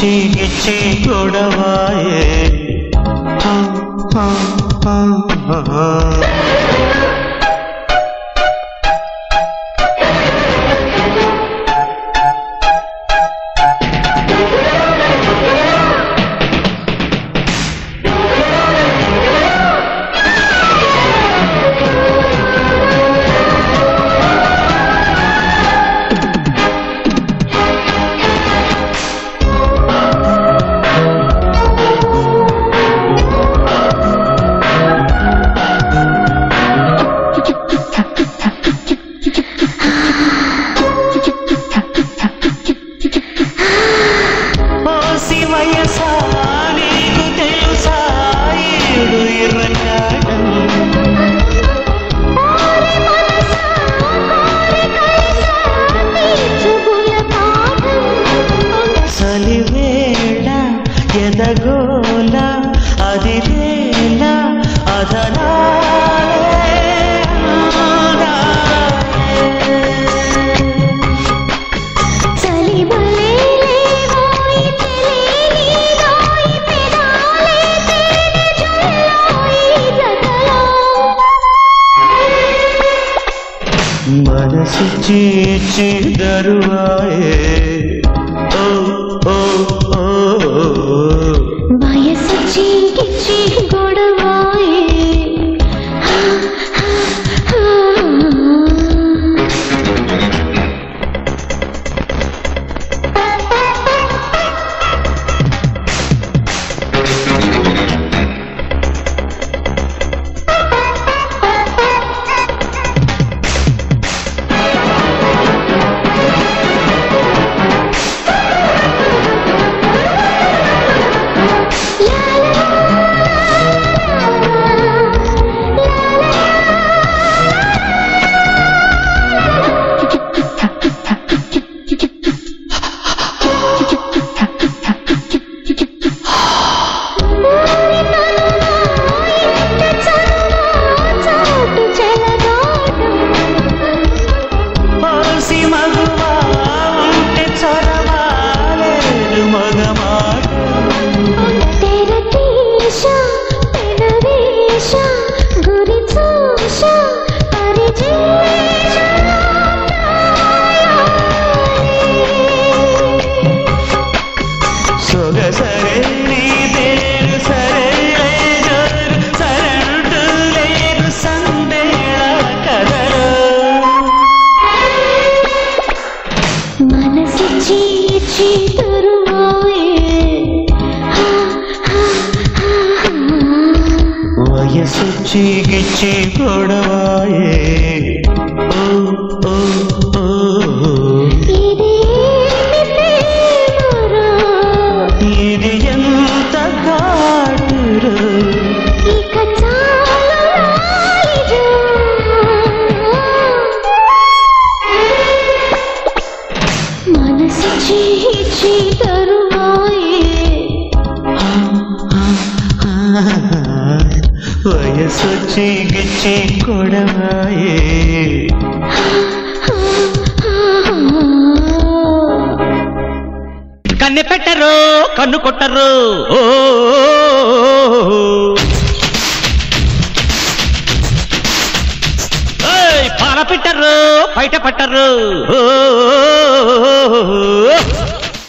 పిచ్చి పిచ్చి గొడవాయే मनसि चीचिदरुवाये ओ ओ గిచ్చి గొడవాయే మనసొచ్చి గిచ్చి కొడవాయే. కన్నె పెట్టరు కన్ను కొట్టరు. పాల పెట్టరు బయట పట్టరు. ఓ